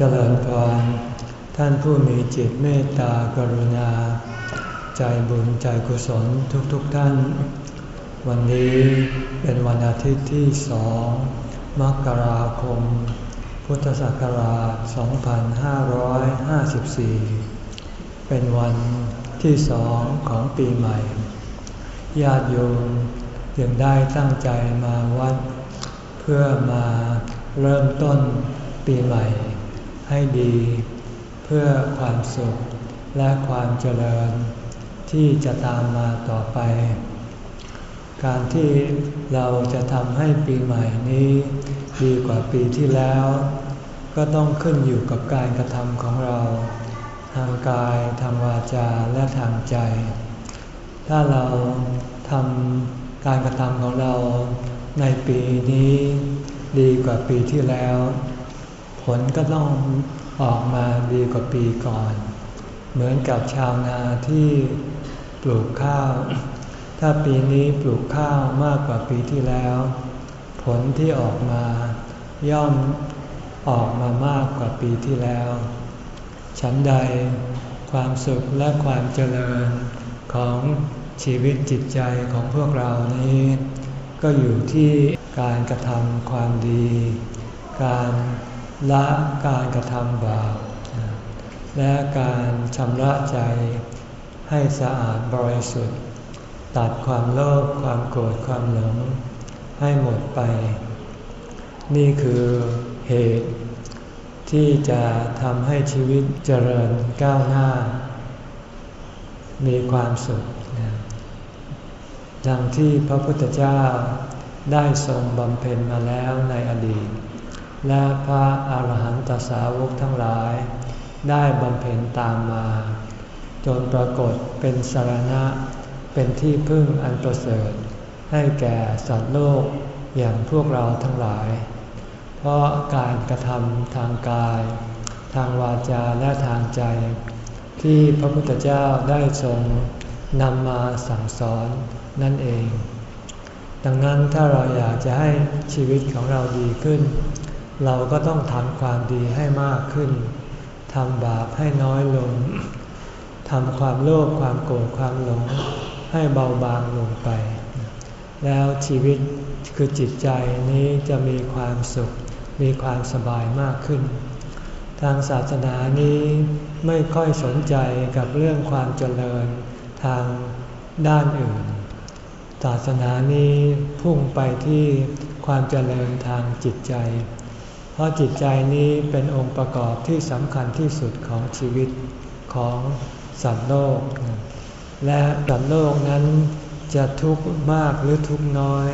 เจริญพรท่านผู้มีจิตเมตตากรุณา ใจบุญใจกุศลทุกๆทท่าน วันนี้เป็นวันอาทิตย์ที่สองมกราคม พุทธศักราช 2554 เป็นวันที่สองของปีใหม่ ญาติโยมยังได้ตั้งใจมาวัด เพื่อมาเริ่มต้นปีใหม่ ให้ดี เพื่อความสุขและความเจริญที่จะตามมาต่อไป การที่เราจะทำให้ปีใหม่นี้ดีกว่าปีที่แล้ว ก็ต้องขึ้นอยู่กับการกระทำของเรา ทางกาย ทางวาจาและทางใจ ถ้าเราทำการกระทำของเราในปีนี้ดีกว่าปีที่แล้ว ลก็ต้องออกมาดีกว่าปีก่อน เหมือนกับชาวนาที่ปลูกข้าว ถ้าปีนี้ปลูกข้าวมากกว่าปีที่แล้ว ผลที่ออกมาย่อมออกมามากกว่าปีที่แล้ว ฉันใดความสุขและความเจริญของชีวิตจิตใจของพวกเรานี้ ก็อยู่ที่การกระทำความดี การ ละการกระทำบาปและการชำระใจให้สะอาดบริสุทธิ์ ตัดความโลภความโกรธความหลงให้หมดไป นี่คือเหตุที่จะทำให้ชีวิตเจริญก้าวหน้า มีความสุข ดังที่พระพุทธเจ้าได้ทรงบำเพ็ญมาแล้วในอดีต และพระอาหารหันตสาวกทั้งหลาย ได้บำเพ็ญตามมา จนปรากฏเป็นสารณะ เป็นที่พึ่งอันประเสริฐ ให้แก่สัตว์โลกอย่างพวกเราทั้งหลาย เพราะการกระทำทางกาย ทางวาจาและทางใจ ที่พระพุทธเจ้าได้ทรงนำมาสั่งสอนนั่นเอง ดังนั้นถ้าเราอยากจะให้ชีวิตของเราดีขึ้น เราก็ต้องทำความดีให้มากขึ้น ทำบาปให้น้อยลง ทำความโลภความโกรธความหลงให้เบาบางลงไป แล้วชีวิตคือจิตใจนี้จะมีความสุข มีความสบายมากขึ้น ทางศาสนานี้ไม่ค่อยสนใจกับเรื่องความเจริญทางด้านอื่น ศาสนานี้พุ่งไปที่ความเจริญทางจิตใจ เพราะจิตใจนี้เป็นองค์ประกอบที่สำคัญที่สุดของชีวิตของสัตว์โลก และสัตว์โลกนั้นจะทุกข์มากหรือทุกข์น้อย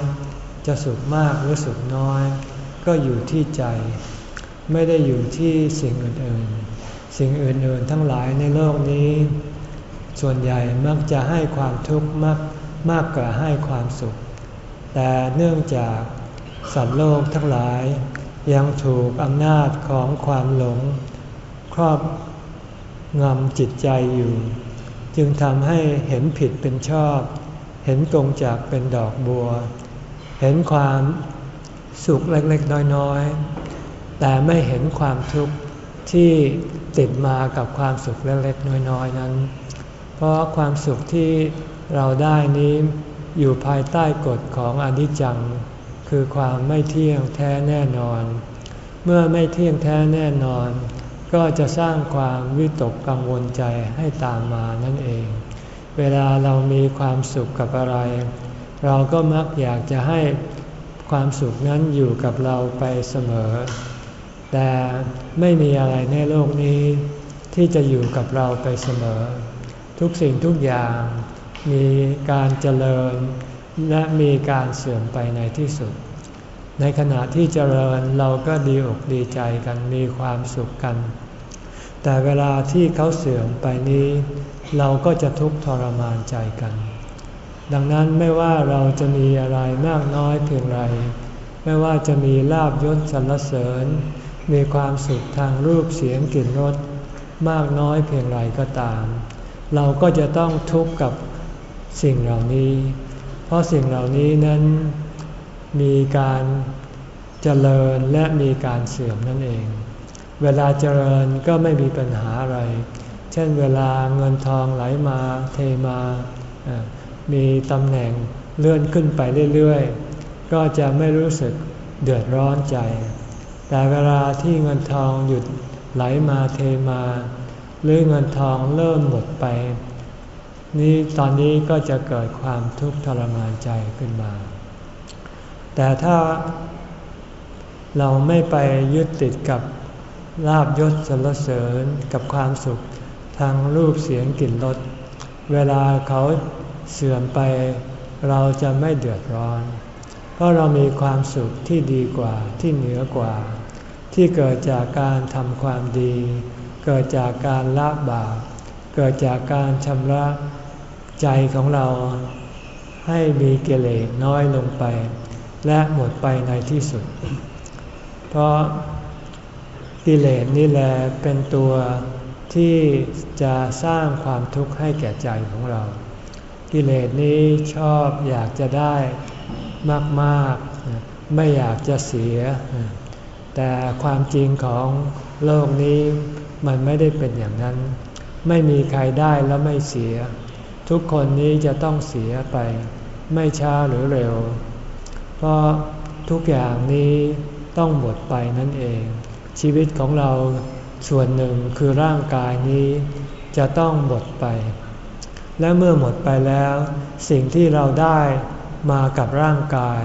จะสุขมากหรือสุขน้อย ก็อยู่ที่ใจ ไม่ได้อยู่ที่สิ่งอื่นๆ สิ่งอื่นๆทั้งหลายในโลกนี้ ส่วนใหญ่มักจะให้ความทุกข์มากมากกว่าให้ความสุข แต่เนื่องจากสัตว์โลกทั้งหลาย ยังถูกอำนาจของความหลง ครอบงำจิตใจอยู่ จึงทำให้เห็นผิดเป็นชอบ เห็นกงจากเป็นดอกบัว เห็นความสุขเล็กๆ น้อยๆ แต่ไม่เห็นความทุกข์ที่ติดมากับความสุขเล็กๆ น้อยๆ นั้น เพราะความสุขที่เราได้นี้อยู่ภายใต้กฎของอนิจจัง คือความไม่เที่ยงแท้แน่นอน เมื่อไม่เที่ยงแท้แน่นอน ก็จะสร้างความวิตกกังวลใจให้ตามมานั่นเอง เวลาเรามีความสุขกับอะไร เราก็มักอยากจะให้ความสุขนั้นอยู่กับเราไปเสมอ แต่ไม่มีอะไรในโลกนี้ ที่จะอยู่กับเราไปเสมอ ทุกสิ่งทุกอย่างมีการเจริญ และมีการเสื่อมไปในที่สุด ในขณะที่เจริญเราก็ดีอกดีใจกันมีความสุขกัน แต่เวลาที่เขาเสื่อมไปนี้ เราก็จะทุกข์ทรมานใจกัน ดังนั้นไม่ว่าเราจะมีอะไรมากน้อยเพียงไร ไม่ว่าจะมีลาบยศสรรเสริญ มีความสุขทางรูปเสียงกลิ่นรสมากน้อยเพียงไรก็ตาม เราก็จะต้องทุกข์กับสิ่งเหล่านี้ ราะสิ่งเหล่านี้นั้นมีการเจริญและมีการเสื่อมนั่นเอง เวลาเจริญก็ไม่มีปัญหาอะไร เช่นเวลาเงินทองไหลมาเทมา มีตำแหน่งเลื่อนขึ้นไปเรื่อยๆ ก็จะไม่รู้สึกเดือดร้อนใจ แต่เวลาที่เงินทองหยุดไหลมาเทมา หรือเงินทองเริ่มหมดไป นี่ตอนนี้ก็จะเกิดความทุกข์ทรมานใจขึ้นมา แต่ถ้าเราไม่ไปยึดติดกับลาบยศสรรเสริญกับความสุขทางรูปเสียงกลิ่นรสเวลาเขาเสื่อมไปเราจะไม่เดือดร้อน เพราะเรามีความสุขที่ดีกว่าที่เหนือกว่า ที่เกิดจากการทำความดี เกิดจากการละบาปเกิดจากการชำระ ใจของเราให้มีเกเลสน้อยลงไป และหมดไปในที่สุด เพราะกิเลสนี่แหละเป็นตัวที่จะสร้างความทุกข์ให้แก่ใจของเรา กิเลสนี้ชอบอยากจะได้มากๆ ไม่อยากจะเสีย แต่ความจริงของโลกนี้มันไม่ได้เป็นอย่างนั้น ไม่มีใครได้แล้วไม่เสีย ทุกคนนี้จะต้องเสียไป ไม่ช้าหรือเร็ว เพราะทุกอย่างนี้ต้องหมดไปนั่นเอง ชีวิตของเราส่วนหนึ่งคือร่างกายนี้จะต้องหมดไป และเมื่อหมดไปแล้ว สิ่งที่เราได้มากับร่างกาย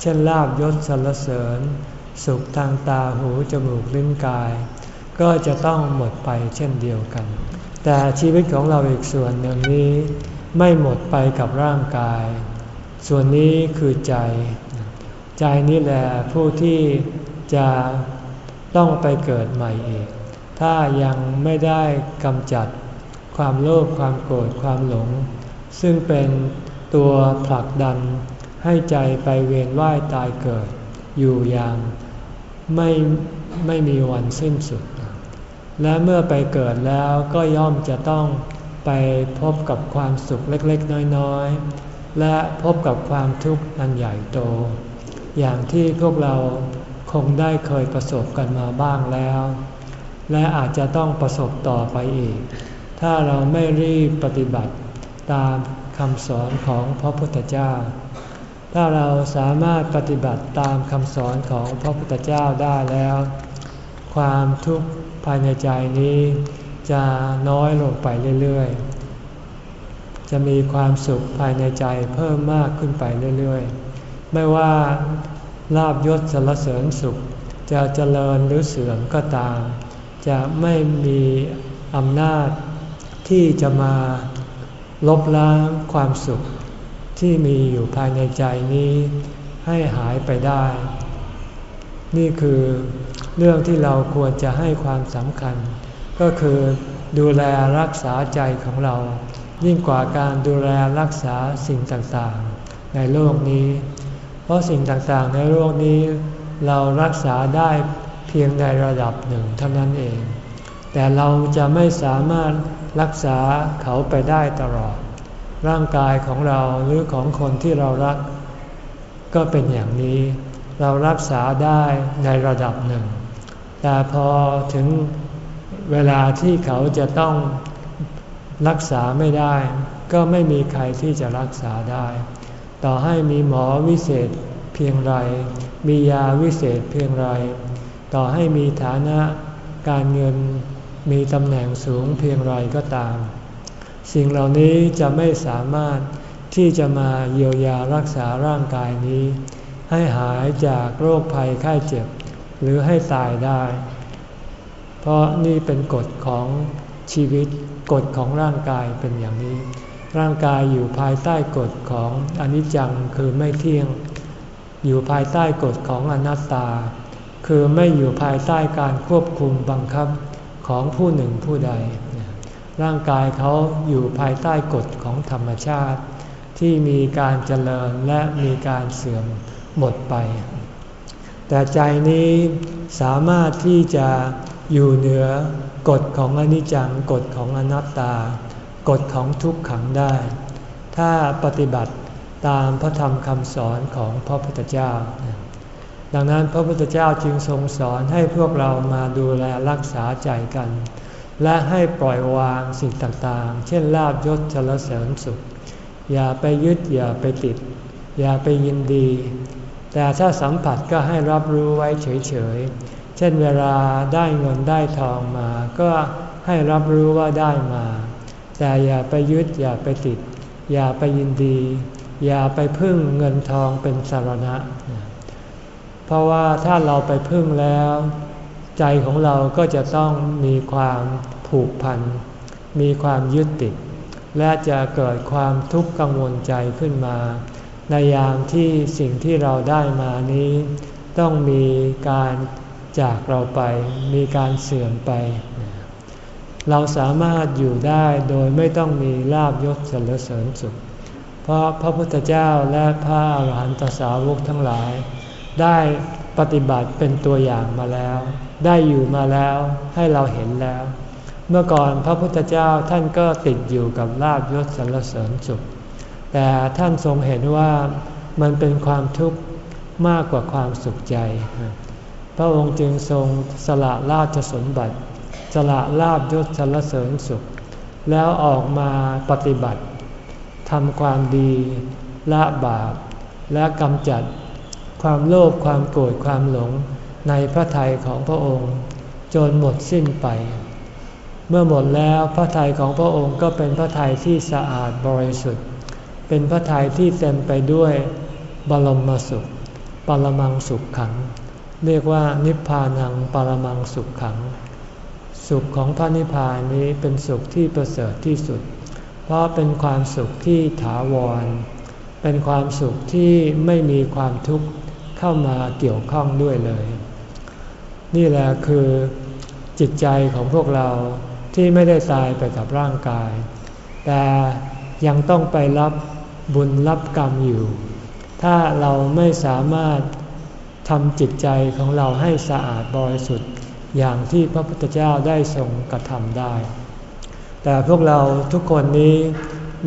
เช่นลาบยศสรรเสริญ สุขทางตาหูจมูกลิ้นกาย ก็จะต้องหมดไปเช่นเดียวกัน แต่ชีวิตของเราอีกส่วนหนึ่งนี้ ไม่หมดไปกับร่างกาย ส่วนนี้คือใจ ใจนี่แหละผู้ที่จะต้องไปเกิดใหม่อีก ถ้ายังไม่ได้กำจัดความโลภความโกรธความหลง ซึ่งเป็นตัวผลักดันให้ใจไปเวียนว่ายตายเกิด อยู่อย่างไม่ไม่มีวันสิ้นสุด และเมื่อไปเกิดแล้วก็ย่อมจะต้องไปพบกับความสุขเล็กๆ น้อยๆ และพบกับความทุกข์อันใหญ่โต อย่างที่พวกเราคงได้เคยประสบกันมาบ้างแล้ว และอาจจะต้องประสบต่อไปอีก ถ้าเราไม่รีบปฏิบัติตามคำสอนของพระพุทธเจ้า ถ้าเราสามารถปฏิบัติตามคำสอนของพระพุทธเจ้าได้แล้ว ความทุกข์ ภายในใจนี้จะน้อยลงไปเรื่อยๆ จะมีความสุขภายในใจเพิ่มมากขึ้นไปเรื่อยๆ ไม่ว่าลาบยศสรรเสริญสุข จะเจริญหรือเสื่อมก็ตาม จะไม่มีอำนาจที่จะมาลบล้างความสุขที่มีอยู่ภายในใจนี้ให้หายไปได้ นี่คือ เรื่องที่เราควรจะให้ความสำคัญ ก็คือดูแลรักษาใจของเรา ยิ่งกว่าการดูแลรักษาสิ่งต่างๆ ในโลกนี้ เพราะสิ่งต่างๆ ในโลกนี้ เรารักษาได้เพียงในระดับหนึ่งเท่านั้นเอง แต่เราจะไม่สามารถรักษาเขาไปได้ตลอด ร่างกายของเราหรือของคนที่เรารัก ก็เป็นอย่างนี้ เรารักษาได้ในระดับหนึ่ง แต่พอถึงเวลาที่เขาจะต้องรักษาไม่ได้ ก็ไม่มีใครที่จะรักษาได้ ต่อให้มีหมอวิเศษเพียงไร มียาวิเศษเพียงไร ต่อให้มีฐานะการเงินมีตำแหน่งสูงเพียงไรก็ตาม สิ่งเหล่านี้จะไม่สามารถที่จะมาเยียวยารักษาร่างกายนี้ ให้หายจากโรคภัยไข้เจ็บ หรือให้ตายได้ เพราะนี่เป็นกฎของชีวิตกฎของร่างกายเป็นอย่างนี้ ร่างกายอยู่ภายใต้กฎของอนิจจังคือไม่เที่ยง อยู่ภายใต้กฎของอนัตตา คือไม่อยู่ภายใต้การควบคุมบังคับของผู้หนึ่งผู้ใด ร่างกายเขาอยู่ภายใต้กฎของธรรมชาติ ที่มีการเจริญและมีการเสื่อมหมดไป แต่ใจนี้สามารถที่จะอยู่เหนือกฎของอนิจจังกฎของอนัตตา กฎของทุกขังได้ ถ้าปฏิบัติตามพระธรรมคำสอนของพระพุทธเจ้า ดังนั้นพระพุทธเจ้าจึงทรงสอนให้พวกเรามาดูแลรักษาใจกัน และให้ปล่อยวางสิ่งต่างๆ เช่นลาบยศชลเสริญสุข อย่าไปยึดอย่าไปติด อย่าไปยินดี แต่ถ้าสัมผัสก็ให้รับรู้ไว้เฉยๆ เช่นเวลาได้เงินได้ทองมา ก็ให้รับรู้ว่าได้มา แต่อย่าไปยึดอย่าไปติด อย่าไปยินดี อย่าไปพึ่งเงินทองเป็นสารณะ เพราะว่าถ้าเราไปพึ่งแล้ว ใจของเราก็จะต้องมีความผูกพัน มีความยึดติด และจะเกิดความทุกข์กังวลใจขึ้นมา ในยามที่สิ่งที่เราได้มานี้ ต้องมีการจากเราไป มีการเสื่อมไป เราสามารถอยู่ได้โดยไม่ต้องมีลาบยศสรรเสริญสุข เพราะพระพุทธเจ้าและพระอาหารหันตสาวกทั้งหลาย ได้ปฏิบัติเป็นตัวอย่างมาแล้ว ได้อยู่มาแล้วให้เราเห็นแล้ว เมื่อก่อนพระพุทธเจ้าท่านก็ติดอยู่กับลาบยศสรรเสริญสุข แต่ท่านทรงเห็นว่ามันเป็นความทุกข์มากกว่าความสุขใจ พระองค์จึงทรงสละราชสมบัติ สละลาบยศสรรเสริญสุข แล้วออกมาปฏิบัติทำความดีละบาป และกำจัดความโลภความโกรธความหลงในพระทัยของพระองค์ จนหมดสิ้นไป เมื่อหมดแล้วพระทัยของพระองค์ก็เป็นพระทัยที่สะอาดบริสุทธิ์ เป็นพระทัยที่เต็มไปด้วยบรมสุข ปรมังสุขขัง เรียกว่านิพพานังปรมังสุขขัง สุขของพระนิพพานนี้เป็นสุขที่ประเสริฐที่สุด เพราะเป็นความสุขที่ถาวร เป็นความสุขที่ไม่มีความทุกข์เข้ามาเกี่ยวข้องด้วยเลย นี่แหละคือจิตใจของพวกเราที่ไม่ได้ตายไปกับร่างกาย แต่ยังต้องไปรับ บุญรับกรรมอยู่ ถ้าเราไม่สามารถทำจิตใจของเราให้สะอาดบริสุทธิ์อย่างที่พระพุทธเจ้าได้ทรงกระทำได้ แต่พวกเราทุกคนนี้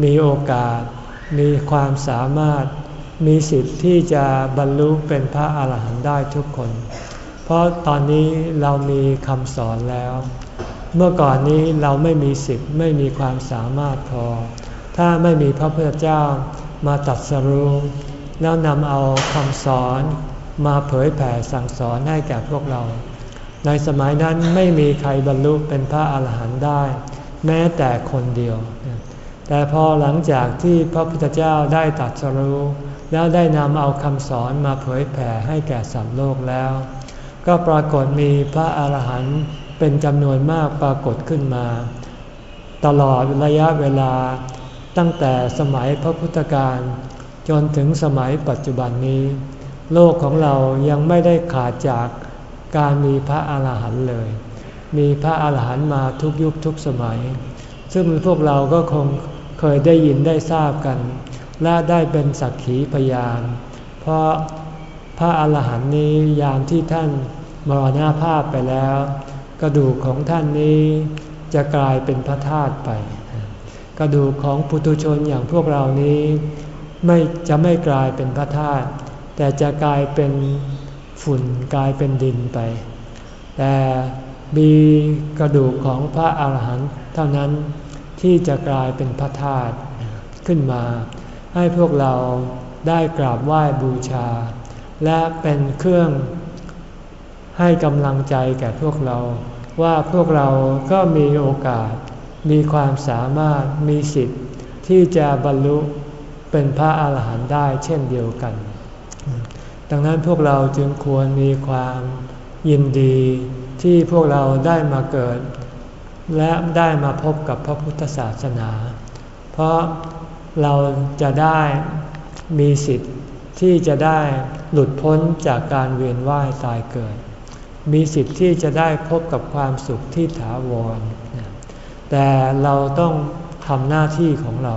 มีโอกาส มีความสามารถ มีสิทธิ์ที่จะบรรลุเป็นพระอาหารหันต์ได้ทุกคน เพราะตอนนี้เรามีคำสอนแล้ว เมื่อก่อนนี้เราไม่มีสิทธิ์ไม่มีความสามารถพอ ถ้าไม่มีพระพุทธเจ้ามาตัดสรุปแล้วนำเอาคำสอนมาเผยแผ่สั่งสอนให้แก่พวกเรา ในสมัยนั้นไม่มีใครบรรลุเป็นพระอาหารหันต์ได้ แม้แต่คนเดียว แต่พอหลังจากที่พระพุทธเจ้าได้ตัดสรู้แล้วได้นำเอาคำสอนมาเผยแผ่ให้แก่สัตว์โลกแล้ว ก็ปรากฏมีพระอาหารหันต์เป็นจำนวนมากปรากฏขึ้นมา ตลอดระยะเวลา ตั้งแต่สมัยพระพุทธการจนถึงสมัยปัจจุบันนี้ โลกของเรายังไม่ได้ขาดจากการมีพระอาหารหันต์เลย มีพระอาหารหันต์มาทุกยุคทุกสมัย ซึ่งพวกเราก็คงเคยได้ยินได้ทราบกัน และได้เป็นสักขีพยาน เพราะพระอาหารหันต์นี้ยามที่ท่านมรณาภาพไปแล้ว กระดูกของท่านนี้จะกลายเป็นพระธาตุไป กระดูกของปุถุชนอย่างพวกเรานี้ ไม่จะไม่กลายเป็นพระธาตุแต่จะกลายเป็นฝุ่นกลายเป็นดินไป แต่มีกระดูกของพระอาหารหันต์เท่านั้นที่จะกลายเป็นพระธาตุขึ้นมา ให้พวกเราได้กราบไหว้บูชา และเป็นเครื่องให้กำลังใจแก่พวกเรา ว่าพวกเราก็มีโอกาส มีความสามารถมีสิทธิ์ที่จะบรรลุเป็นพระอาหารหันต์ได้เช่นเดียวกัน ดังนั้นพวกเราจึงควรมีความยินดีที่พวกเราได้มาเกิด และได้มาพบกับพระพุทธศาสนา เพราะเราจะได้มีสิทธิ์ที่จะได้หลุดพ้นจากการเวียนว่ายตายเกิด มีสิทธิ์ที่จะได้พบกับความสุขที่ถาวร แต่เราต้องทำหน้าที่ของเรา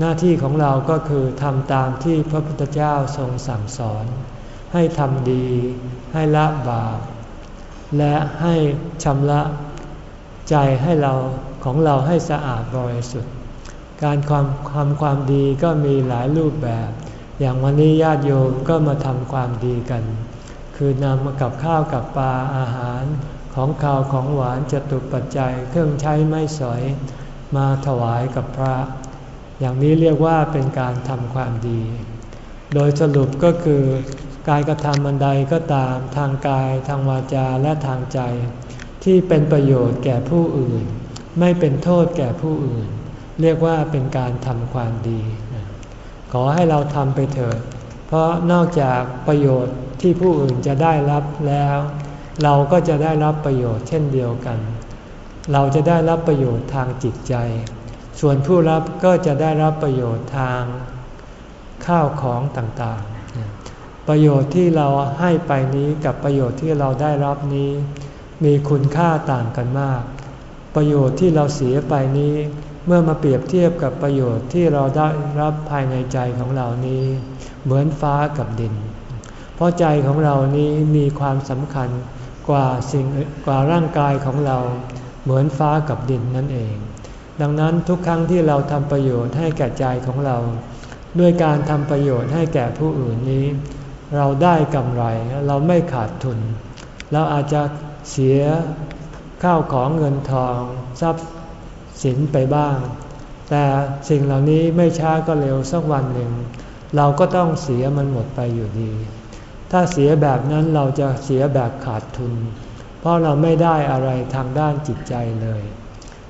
หน้าที่ของเราก็คือทำตามที่พระพุทธเจ้าทรงสั่งสอน ให้ทำดี ให้ละบาป และให้ชำระใจให้เราของเราให้สะอาดบริสุทธิ์ การความความความดีก็มีหลายรูปแบบ อย่างวันนี้ญาติโยมก็มาทำความดีกัน คือนำมากับข้าวกับปลาอาหาร ของข้าวของหวานจตุปัจจัยเครื่องใช้ไม่สอยมาถวายกับพระ อย่างนี้เรียกว่าเป็นการทำความดี โดยสรุปก็คือการกระทำบันใดก็ตามทางกายทางวาจาและทางใจ ที่เป็นประโยชน์แก่ผู้อื่น ไม่เป็นโทษแก่ผู้อื่น เรียกว่าเป็นการทำความดี ขอให้เราทำไปเถิดเพราะนอกจากประโยชน์ที่ผู้อื่นจะได้รับแล้ว เราก็จะได้รับประโยชน์เช่นเดียวกัน เราจะได้รับประโยชน์ทางจิตใจ ส่วนผู้รับก็จะได้รับประโยชน์ทางข้าวของต่างๆ ประโยชน์ที่เราให้ไปนี้กับประโยชน์ที่เราได้รับนี้ มีคุณค่าต่างกันมาก ประโยชน์ที่เราเสียไปนี้ เมื่อมาเปรียบเทียบกับประโยชน์ที่เราได้รับภายในใจของเรานี้ เหมือนฟ้ากับดิน เพราะใจของเรานี้มีความสำคัญ กว่าสิ่งกว่าร่างกายของเราเหมือนฟ้ากับดินนั่นเอง ดังนั้นทุกครั้งที่เราทำประโยชน์ให้แก่ใจของเรา ด้วยการทำประโยชน์ให้แก่ผู้อื่นนี้ เราได้กำไรเราไม่ขาดทุน เราอาจจะเสียข้าวของเงินทอง ทรัพย์สินไปบ้าง แต่สิ่งเหล่านี้ไม่ช้าก็เร็วสักวันหนึ่ง เราก็ต้องเสียมันหมดไปอยู่ดี ถ้าเสียแบบนั้นเราจะเสียแบบขาดทุน เพราะเราไม่ได้อะไรทางด้านจิตใจเลย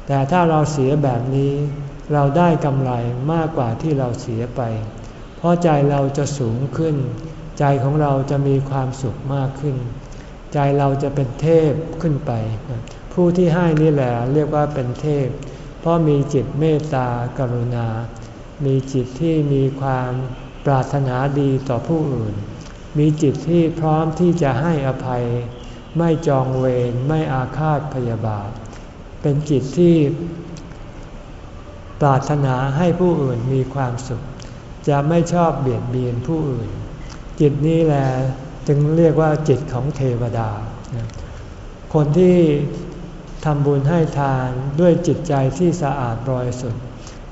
แต่ถ้าเราเสียแบบนี้ เราได้กำไรมากกว่าที่เราเสียไป เพราะใจเราจะสูงขึ้น ใจของเราจะมีความสุขมากขึ้น ใจเราจะเป็นเทพขึ้นไป ผู้ที่ให้นี่แหละเรียกว่าเป็นเทพ เพราะมีจิตเมตตากรุณา มีจิตที่มีความปรารถนาดีต่อผู้อื่น มีจิตที่พร้อมที่จะให้อภัย ไม่จองเวรไม่อาฆาตพยาบาท เป็นจิตที่ปรารถนาให้ผู้อื่นมีความสุข จะไม่ชอบเบียดเบียนผู้อื่น จิตนี้แหละจึงเรียกว่าจิตของเทวดา คนที่ทำบุญให้ทานด้วยจิตใจที่สะอาดบริสุทธิ์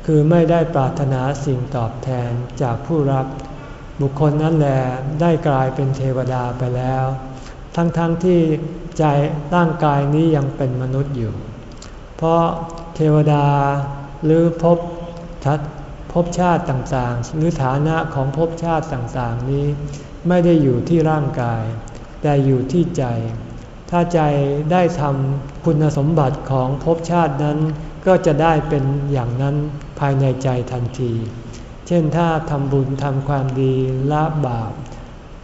คือไม่ได้ปรารถนาสิ่งตอบแทนจากผู้รับ บุคคลนั้นแหละได้กลายเป็นเทวดาไปแล้ว ทั้งๆทที่ใจร่างกายนี้ยังเป็นมนุษย์อยู่ เพราะเทวดาหรือภพทัศภพชาติต่างๆ หรือฐานะของภพชาติต่างๆนี้ ไม่ได้อยู่ที่ร่างกาย แต่อยู่ที่ใจ ถ้าใจได้ทำคุณสมบัติของภพชาตินั้น ก็จะได้เป็นอย่างนั้นภายในใจทันที เช่นถ้าทำบุญทำความดีละบาป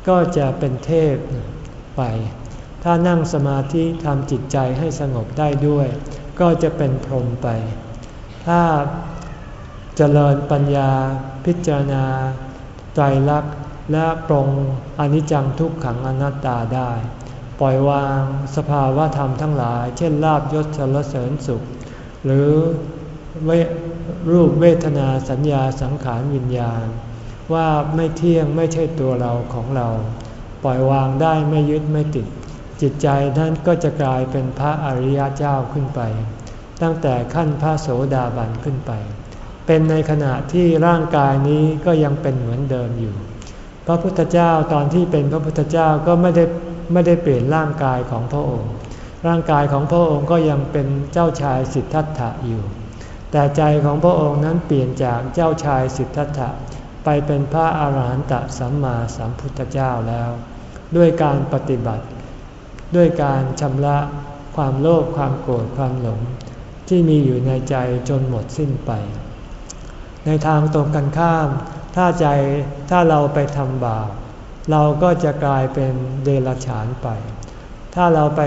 ก็จะเป็นเทพไป ถ้านั่งสมาธิทำจิตใจให้สงบได้ด้วย ก็จะเป็นพรหมไป ถ้าเจริญปัญญาพิจารณาใจรักและปรงอนิจจังทุกขังอนัตตาได้ ปล่อยวางสภาวะธรรมทั้งหลาย เช่นลาบยศสรรเสริญสุข หรือ รูปเวทนาสัญญาสังขารวิญญาณ ว่าไม่เที่ยงไม่ใช่ตัวเราของเรา ปล่อยวางได้ไม่ยึดไม่ติด จิตใจนั้นก็จะกลายเป็นพระอริยเจ้าขึ้นไป ตั้งแต่ขั้นพระโสดาบันขึ้นไป เป็นในขณะที่ร่างกายนี้ก็ยังเป็นเหมือนเดิมอยู่ พระพุทธเจ้าตอนที่เป็นพระพุทธเจ้าก็ไม่ได้ไม่ได้เปลี่ยนร่างกายของพระองค์ ร่างกายของพระองค์ก็ยังเป็นเจ้าชายสิทธัตถะอยู่ แต่ใจของพระองค์นั้นเปลี่ยนจากเจ้าชายสิทธัตถะไปเป็นพระอาหารหันตสัมมาสัมพุทธเจ้าแล้ว ด้วยการปฏิบัติ ด้วยการชำระความโลภความโกรธความหลง ที่มีอยู่ในใจจนหมดสิ้นไป ในทางตรงกันข้าม ถ้าใจถ้าเราไปทำบาปเราก็จะกลายเป็นเดรัจฉานไป ถ้าเราไป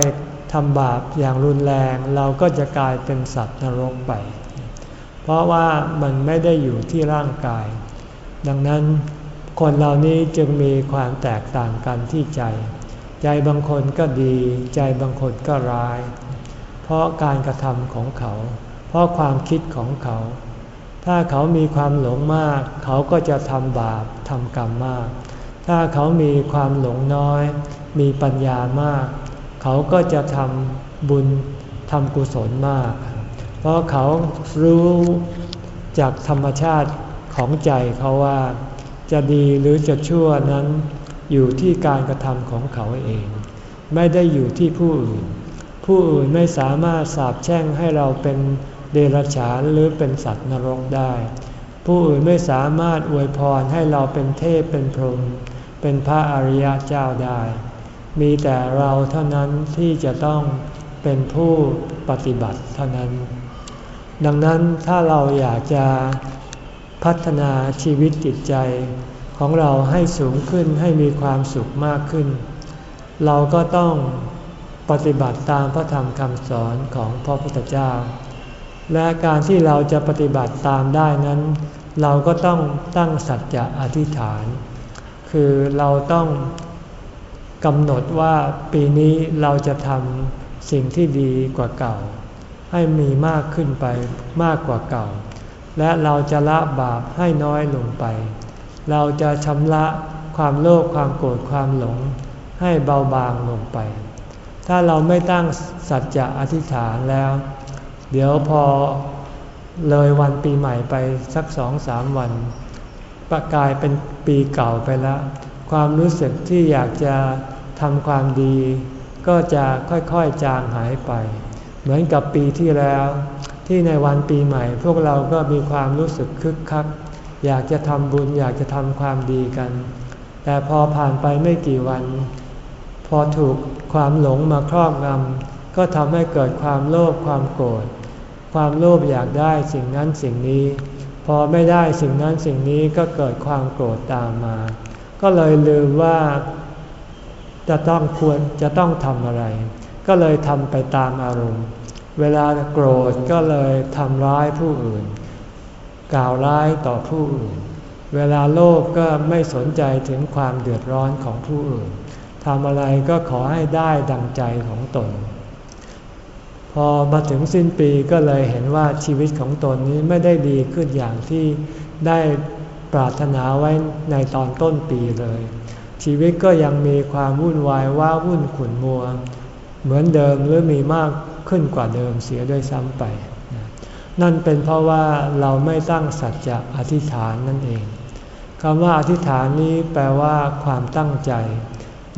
ทำบาปอย่างรุนแรง เราก็จะกลายเป็นสัตว์นรกไป เพราะว่ามันไม่ได้อยู่ที่ร่างกาย ดังนั้นคนเหล่านี้จึงมีความแตกต่างกันที่ใจ ใจบางคนก็ดี ใจบางคนก็ร้าย เพราะการกระทำของเขา เพราะความคิดของเขา ถ้าเขามีความหลงมาก เขาก็จะทำบาปทำกรรมมาก ถ้าเขามีความหลงน้อย มีปัญญามาก เขาก็จะทำบุญทำกุศลมาก เพราะเขารู้จากธรรมชาติของใจเขาว่าจะดีหรือจะชั่วนั้นอยู่ที่การกระทำของเขาเอง ไม่ได้อยู่ที่ผู้อื่น ผู้อื่นไม่สามารถสาบแช่งให้เราเป็นเดรัจฉานหรือเป็นสัตว์นรกได้ ผู้อื่นไม่สามารถอวยพรให้เราเป็นเทพเป็นพรหมเป็นพระอริยเจ้าได้ มีแต่เราเท่านั้นที่จะต้องเป็นผู้ปฏิบัติเท่านั้น ดังนั้นถ้าเราอยากจะพัฒนาชีวิตจิตใจของเราให้สูงขึ้นให้มีความสุขมากขึ้น เราก็ต้องปฏิบัติตามพระธรรมคำสอนของพระพุทธเจ้า และการที่เราจะปฏิบัติตามได้นั้น เราก็ต้องตั้งสัจจะอธิษฐาน คือเราต้องกำหนดว่าปีนี้เราจะทำสิ่งที่ดีกว่าเก่า ให้มีมากขึ้นไปมากกว่าเก่า และเราจะละบาปให้น้อยลงไป เราจะชำระความโลภความโกรธความหลง ให้เบาบางลงไป ถ้าเราไม่ตั้งสัจจะอธิษฐานแล้ว เดี๋ยวพอเลยวันปีใหม่ไปสักสองสามวันประกายเป็นปีเก่าไปแล้ว ความรู้สึกที่อยากจะทำความดี ก็จะค่อยๆจางหายไป เหมือนกับปีที่แล้ว ที่ในวันปีใหม่ พวกเราก็มีความรู้สึกคึกคัก อยากจะทำบุญอยากจะทำความดีกัน แต่พอผ่านไปไม่กี่วัน พอถูกความหลงมาครอบงำก็ทำให้เกิดความโลภความโกรธความโลภอยากได้สิ่งนั้นสิ่งนี้ พอไม่ได้สิ่งนั้นสิ่งนี้ก็เกิดความโกรธตามมา ก็เลยลืมว่าจะต้องควรจะต้องทำอะไร ก็เลยทำไปตามอารมณ์ เวลาโกรธก็เลยทำร้ายผู้อื่น กล่าวร้ายต่อผู้อื่น เวลาโลภก็ไม่สนใจถึงความเดือดร้อนของผู้อื่นทำอะไรก็ขอให้ได้ดังใจของตน พอมาถึงสิ้นปีก็เลยเห็นว่าชีวิตของตนนี้ไม่ได้ดีขึ้นอย่างที่ได้ปรารถนาไว้ในตอนต้นปีเลย ชีวิตก็ยังมีความวุ่นวายว่าวุ่นขุ่นมัว เหมือนเดิมหรือมีมาก ขึ้นกว่าเดิมเสียด้วยซ้ำไป นั่นเป็นเพราะว่าเราไม่ตั้งสัจจะอธิษฐานนั่นเองคำว่าอธิษฐานนี้แปลว่าความตั้งใจ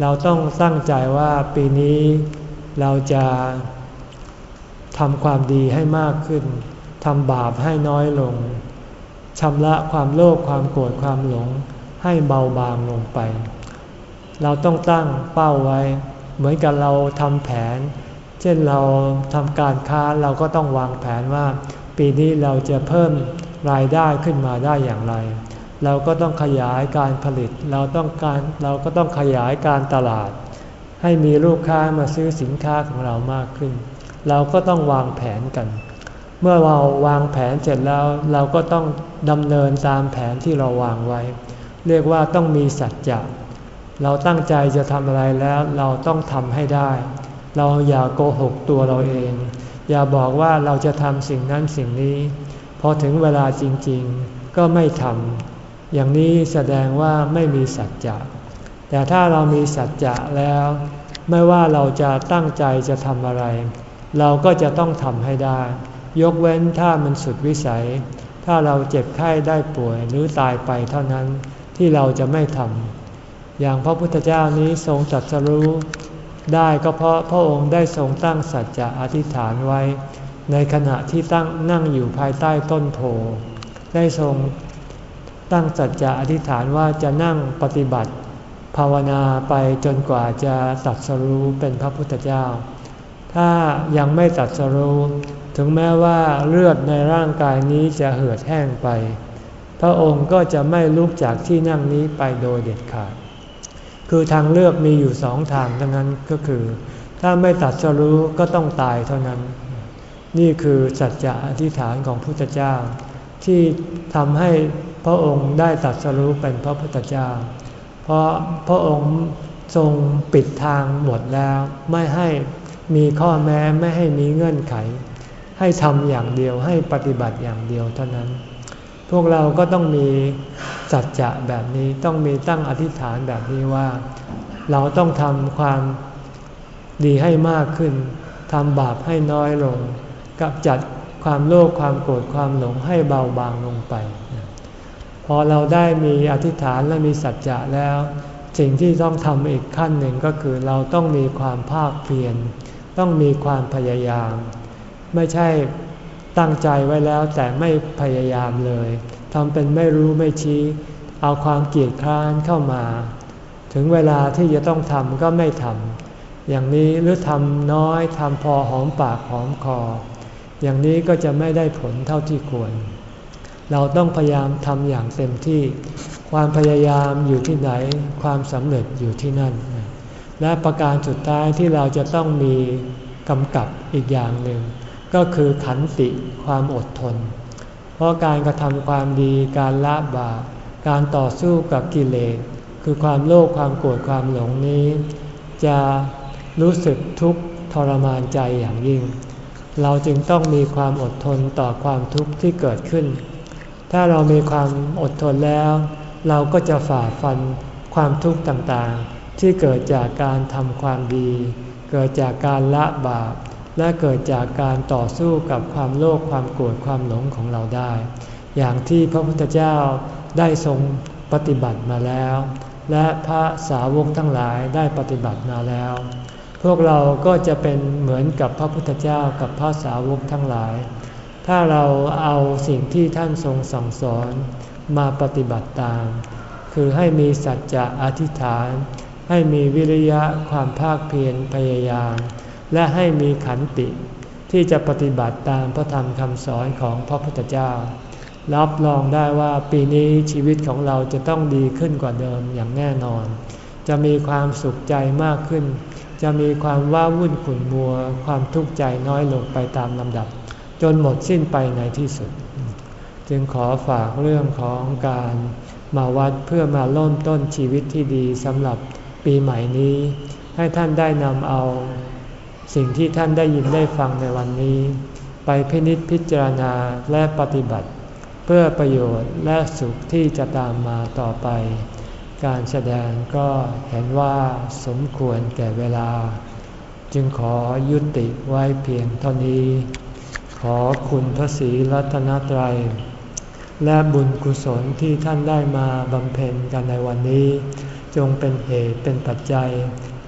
เราต้องตั้งใจว่าปีนี้เราจะทำความดีให้มากขึ้นทำบาปให้น้อยลงชำระความโลภความโกรธความหลงให้เบาบางลงไป เราต้องตั้งเป้าไว้ เหมือนกับเราทำแผน เช่นเราทำการค้าเราก็ต้องวางแผนว่า ปีนี้เราจะเพิ่มรายได้ขึ้นมาได้อย่างไร เราก็ต้องขยายการผลิต เราต้องการเราก็ต้องขยายการตลาด ให้มีลูกค้ามาซื้อสินค้าของเรามากขึ้น เราก็ต้องวางแผนกัน เมื่อเราวางแผนเสร็จแล้วเราก็ต้องดำเนินตามแผนที่เราวางไว้ เรียกว่าต้องมีสัจจะเราตั้งใจจะทำอะไรแล้วเราต้องทำให้ได้ เราอย่าโกหกตัวเราเอง อย่าบอกว่าเราจะทำสิ่งนั้นสิ่งนี้ พอถึงเวลาจริงๆ ก็ไม่ทำอย่างนี้แสดงว่าไม่มีสัจจะแต่ถ้าเรามีสัจจะแล้ว ไม่ว่าเราจะตั้งใจจะทำอะไร เราก็จะต้องทำให้ได้ ยกเว้นถ้ามันสุดวิสัย ถ้าเราเจ็บไข้ได้ป่วยหรือตายไปเท่านั้นที่เราจะไม่ทำอย่างพระพุทธเจ้านี้ทรงจัสรู้ ได้ก็เพราะพระองค์ได้ทรงตั้งสัจจะอธิษฐานไว้ ในขณะที่ตั้งนั่งอยู่ภายใต้ต้นโพได้ทรงตั้งสัจจะอธิษฐานว่าจะนั่งปฏิบัติ ภาวนาไปจนกว่าจะตัดสรู้เป็นพระพุทธเจ้า ถ้ายังไม่ตัดสรู้ถึงแม้ว่าเลือดในร่างกายนี้จะเหือดแห้งไป พระองค์ก็จะไม่ลุกจากที่นั่งนี้ไปโดยเด็ดขาด คือทางเลือกมีอยู่สองทางทั้งนั้นก็คือ ถ้าไม่ตัดสรู้ก็ต้องตายเท่านั้น นี่คือสัจจะอธิษฐานของพุทธเจ้า ที่ทำให้พระองค์ได้ตัดสรู้เป็นพระพุทธเจ้า เพราะพระองค์ทรงปิดทางหมดแล้ว ไม่ให้มีข้อแม้ไม่ให้มีเงื่อนไข ให้ทำอย่างเดียวให้ปฏิบัติอย่างเดียวเท่านั้น พวกเราก็ต้องมีสัจจะแบบนี้ต้องมีตั้งอธิษฐานแบบนี้ว่า เราต้องทำความดีให้มากขึ้นทำบาปให้น้อยลง กับจัดความโลภความโกรธความหลงให้เบาบางลงไป พอเราได้มีอธิษฐานและมีสัจจะแล้ว สิ่งที่ต้องทำอีกขั้นหนึ่งก็คือเราต้องมีความภาคเพียรต้องมีความพยายาม ไม่ใช่ ตั้งใจไว้แล้วแต่ไม่พยายามเลยทำเป็นไม่รู้ไม่ชี้ เอาความเกียดคร้านเข้ามา ถึงเวลาที่จะต้องทำก็ไม่ทำอย่างนี้หรือทำน้อยทำพอหอมปากหอมคอ อย่างนี้ก็จะไม่ได้ผลเท่าที่ควร เราต้องพยายามทำอย่างเต็มที่ ความพยายามอยู่ที่ไหน ความสำเร็จอยู่ที่นั่น และประการสุดท้ายที่เราจะต้องมีกำกับอีกอย่างหนึ่ง ก็คือขันติความอดทน เพราะการกระทำความดีการละบาปการต่อสู้กับกิเลสคือความโลภความโกรธความหลงนี้ จะรู้สึกทุกข์ทรมานใจอย่างยิ่ง เราจึงต้องมีความอดทนต่อความทุกข์ที่เกิดขึ้น ถ้าเรามีความอดทนแล้ว เราก็จะฝ่าฟันความทุกข์ต่างๆ ที่เกิดจากการทำความดี เกิดจากการละบาป และเกิดจากการต่อสู้กับความโลภความโกรธความหลงของเราได้ อย่างที่พระพุทธเจ้าได้ทรงปฏิบัติมาแล้ว และพระสาวกทั้งหลายได้ปฏิบัติมาแล้ว พวกเราก็จะเป็นเหมือนกับพระพุทธเจ้ากับพระสาวกทั้งหลาย ถ้าเราเอาสิ่งที่ท่านทรงสั่งสอนมาปฏิบัติตาม คือให้มีสัจจะอธิษฐาน ให้มีวิริยะความภาคเพียรพยายาม และให้มีขันติ ที่จะปฏิบัติตามพระธรรมคำสอนของพระพุทธเจ้า รับรองได้ว่าปีนี้ชีวิตของเราจะต้องดีขึ้นกว่าเดิมอย่างแน่นอน จะมีความสุขใจมากขึ้น จะมีความว้าวุ่นขุ่นมัว ความทุกข์ใจน้อยลงไปตามลำดับ จนหมดสิ้นไปในที่สุด จึงขอฝากเรื่องของการมาวัดเพื่อมาเริ่มต้นชีวิตที่ดีสำหรับปีใหม่นี้ ให้ท่านได้นำเอา สิ่งที่ท่านได้ยินได้ฟังในวันนี้ ไปพินิจพิจารณาและปฏิบัติ เพื่อประโยชน์และสุขที่จะตามมาต่อไป การแสดงก็เห็นว่าสมควรแก่เวลา จึงขอยุติไว้เพียงเท่านี้ ขอคุณพระศรีรัตนตรัย และบุญกุศลที่ท่านได้มาบำเพ็ญกันในวันนี้ จงเป็นเหตุเป็นปัจจัย